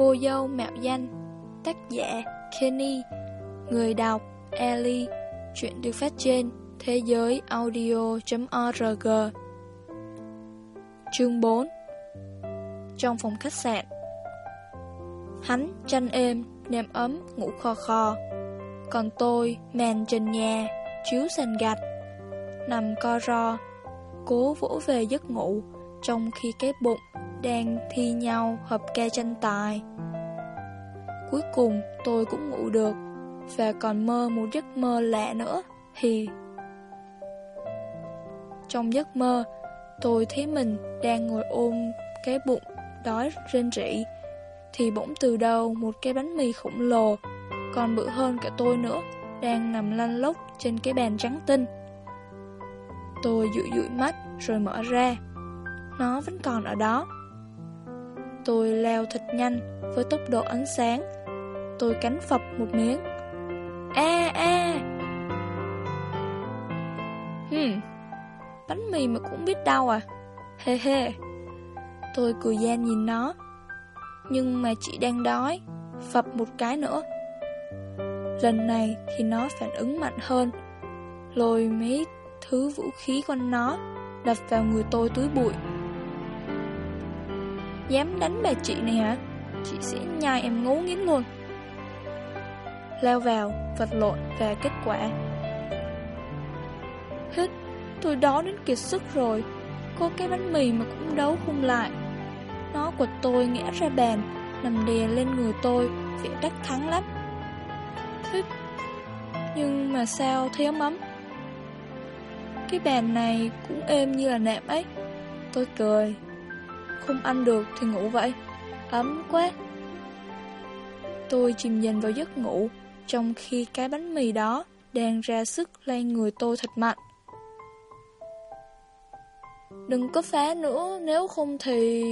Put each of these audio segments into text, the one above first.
Cô dâu mạo danh Tác giả Kenny Người đọc Ellie Chuyện được phát trên thế giới audio.org Chương 4 Trong phòng khách sạn Hắn chăn êm, nệm ấm, ngủ kho khò Còn tôi mèn trên nhà, chiếu sàn gạch Nằm co ro, cố vỗ về giấc ngủ Trong khi cái bụng đang thi nhau hợp ca tranh tài. Cuối cùng, tôi cũng ngủ được Và còn mơ một giấc mơ lạ nữa, Thì Trong giấc mơ, Tôi thấy mình đang ngồi ôm cái bụng đói rên rỉ, Thì bỗng từ đâu một cái bánh mì khổng lồ, Còn bự hơn cả tôi nữa, Đang nằm lăn lóc trên cái bàn trắng tinh. Tôi dụi dụi mắt rồi mở ra, Nó vẫn còn ở đó. Tôi leo thật nhanh với tốc độ ánh sáng. Tôi cánh phập một miếng. A a. Hmm Bánh mì mà cũng biết đau à? Hê hê Tôi cười gian nhìn nó. Nhưng mà chị đang đói. Phập một cái nữa. Lần này thì nó phản ứng mạnh hơn. Lôi mấy thứ vũ khí quanh nó Đập vào người tôi túi bụi. Dám đánh bà chị này hả? Chị sẽ nhai em ngấu nghiến luôn. Leo vào, vật lộn và kết quả. Hít, tôi đó đến kiệt sức rồi. Có cái bánh mì mà cũng đấu không lại. Nó của tôi ngã ra bàn Nằm đè lên người tôi Vẻ đắc thắng lắm. Hít, nhưng mà sao thấy ấm ấm Cái bàn này cũng êm như là nệm ấy. Tôi cười. Không ăn được thì ngủ vậy. Ấm quá. Tôi chìm dần vào giấc ngủ Trong khi cái bánh mì đó Đang ra sức lay người tôi thật mạnh. Đừng có phá nữa Nếu không thì...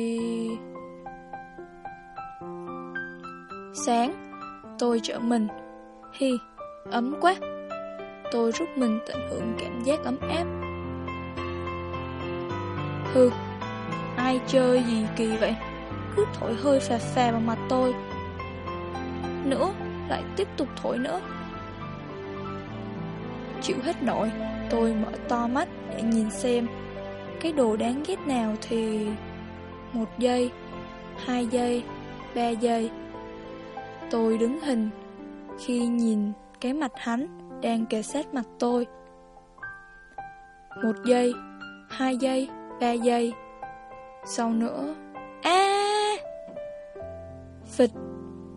Sáng Tôi trở mình. Hi, ấm quá. Tôi rút mình tận hưởng cảm giác ấm áp. Hừ. Ai chơi gì kỳ vậy? Cứ thổi hơi phè phè vào mặt tôi. Nữa, Lại tiếp tục thổi nữa. Chịu hết nổi, Tôi mở to mắt để nhìn xem Cái đồ đáng ghét nào thì Một giây, Hai giây, Ba giây. Tôi đứng hình Khi nhìn cái mặt hắn Đang kề sát mặt tôi. Một giây, Hai giây, Ba giây. Sau nữa a à! Phịch.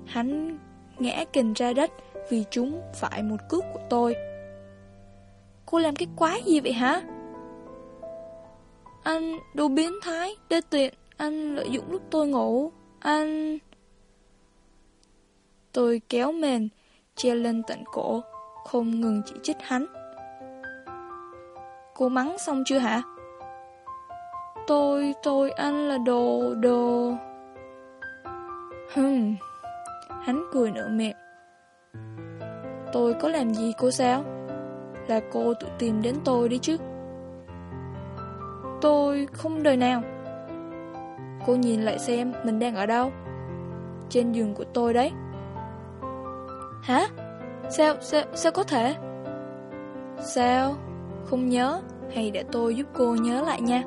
Hắn ngã kình ra đất Vì chúng phải một cước của tôi. Cô làm cái quái gì vậy hả? Anh đồ biến thái Đê tiện Anh lợi dụng lúc tôi ngủ. Anh Tôi kéo mền, Che lên tận cổ, Không ngừng chỉ trích hắn. Cô mắng xong chưa hả? Tôi, tôi, anh là đồ, đồ. Hừm Hắn cười nở miệng. Tôi có làm gì cô sao? Là cô tự tìm đến tôi đi chứ. Tôi không đời nào. Cô nhìn lại xem mình đang ở đâu. Trên giường của tôi đấy. Hả? Sao, sao, sao có thể? Sao? Không nhớ. Hay để tôi giúp cô nhớ lại nha.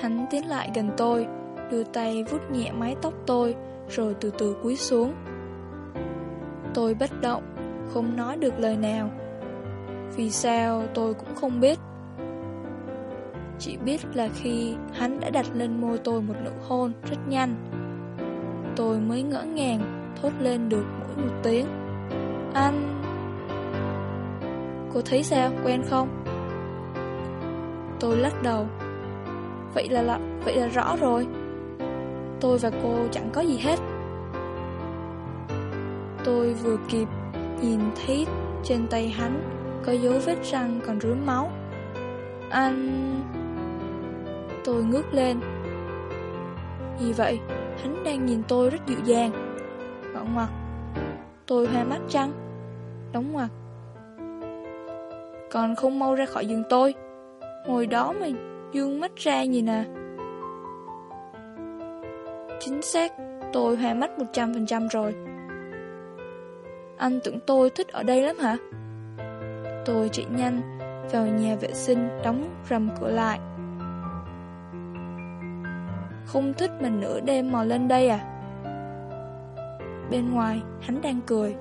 Hắn tiến lại gần tôi Đưa tay vuốt nhẹ mái tóc tôi Rồi từ từ cúi xuống. Tôi bất động Không nói được lời nào. Vì sao tôi cũng không biết. Chỉ biết là khi hắn đã đặt lên môi tôi một nụ hôn rất nhanh Tôi mới ngỡ ngàng thốt lên được mỗi một tiếng. Anh Cô thấy sao, quen không? Tôi lắc đầu. Vậy là, là vậy là rõ rồi Tôi và cô chẳng có gì hết Tôi vừa kịp nhìn thấy trên tay hắn có dấu vết răng còn rướm máu. Anh... Tôi ngước lên. Vì vậy, hắn đang nhìn tôi rất dịu dàng. Mở ngoặt. Tôi hoa mắt trăng. Đóng ngoặc Còn không mau ra khỏi giường tôi. Ngồi đó mà dương mắt ra nhìn à. Chính xác, Tôi hoa mắt 100% rồi. Anh tưởng tôi thích ở đây lắm hả? Tôi chạy nhanh vào nhà vệ sinh đóng rầm cửa lại. Không thích mình nửa đêm mò lên đây à? Bên ngoài, hắn đang cười.